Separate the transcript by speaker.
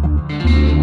Speaker 1: Música